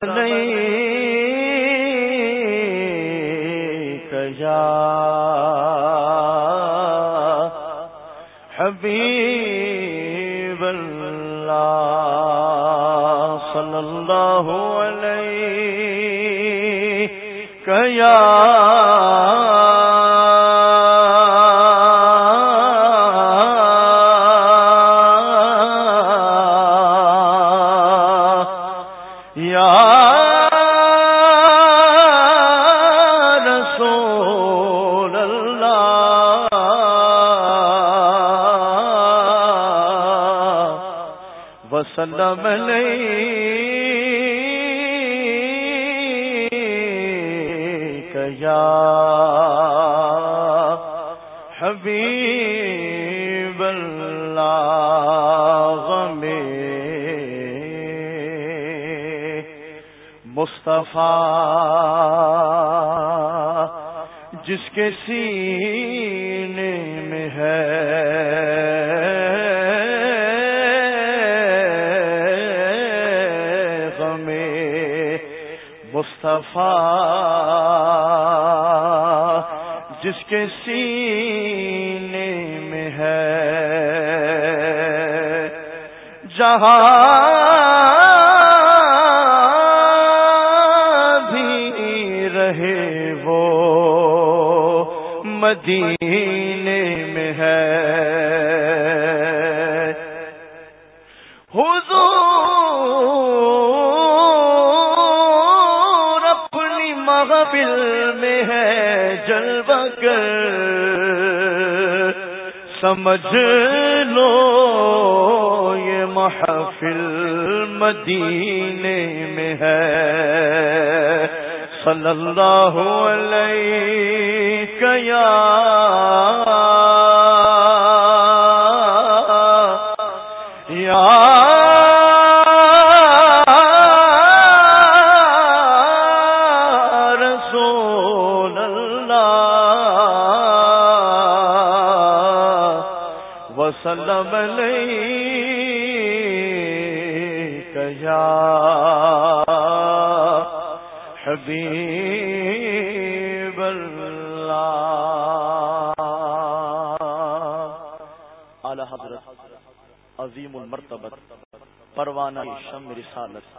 کیا حبیب اللہ صلی اللہ علیہ کیا وسلم نہیں کیا حبیب اللہ میں مصطفیٰ جس کے سینے میں ہے جس کے سینے میں ہے جہاں بھی رہے وہ مدینہ سمجھ لو یہ محفل مدینے میں ہے۔ صلی اللہ علیہ یا وسلم کیا حبیب اللہ۔ اعلی حضرت عظیم المرتبت پروانہ شم رسالت۔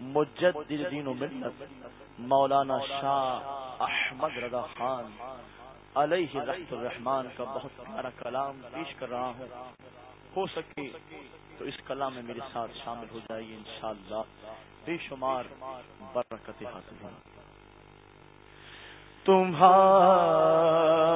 مجدد دین و ملت، مولانا شاہ احمد رضا خان، علیہ رحمت الرحمان کا بہت پیارا کلام پیش کر رہا ہوں۔ ہو سکے تو اس کلام میں میرے ساتھ شامل ہو جائیے انشاءاللہ۔ بے شمار برکت حاصل ہوں۔ تمہارے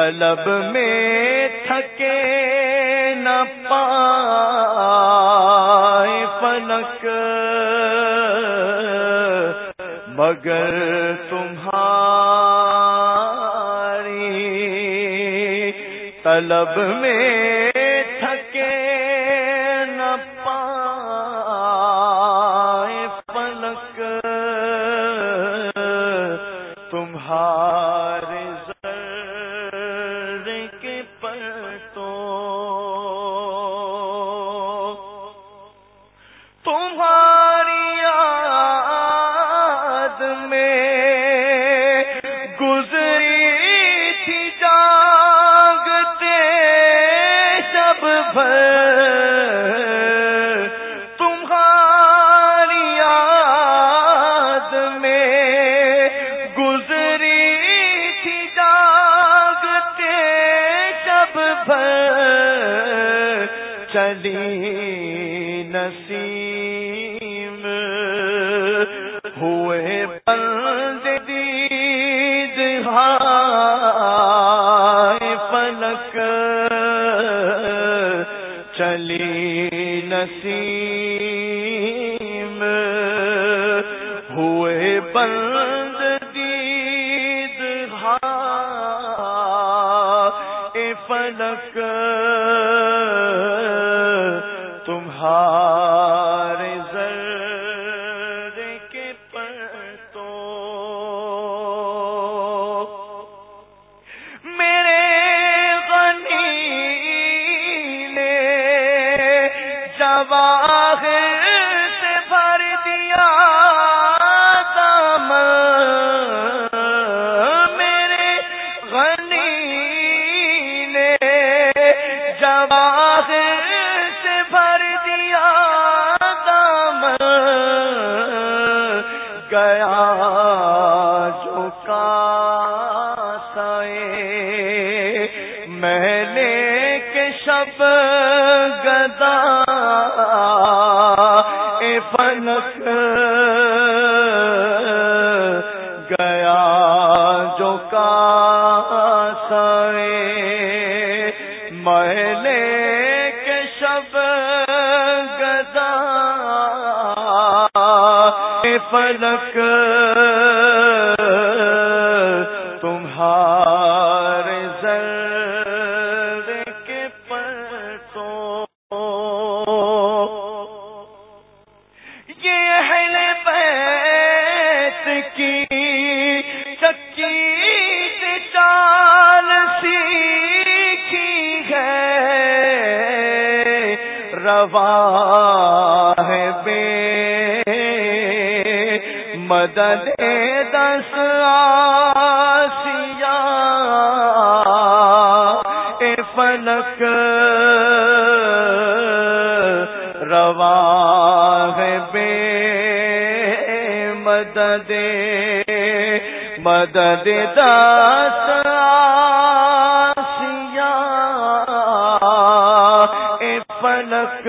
طلب میں تھکے نہ پائے فلک۔ مگر تمہاری طلب میں کبھی نصیب ہوئے بند دید چلی نصیب تمہارا مہنے کے شب گدا اے فلک گیا جو کا سائے مہنے کے شب گدا اے فلک فلک روا ہے بے مدد مدد داس آسیا اے فلک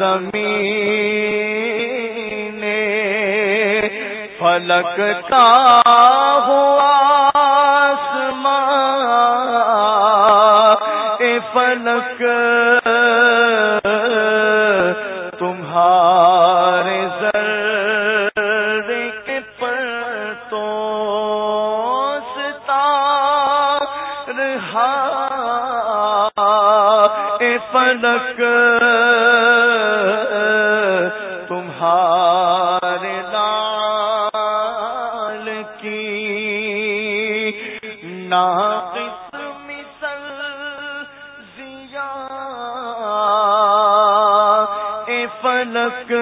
زمین فلکتا ہوا فلک تمہارے ذرے کے پر تو اے فلک فلک۔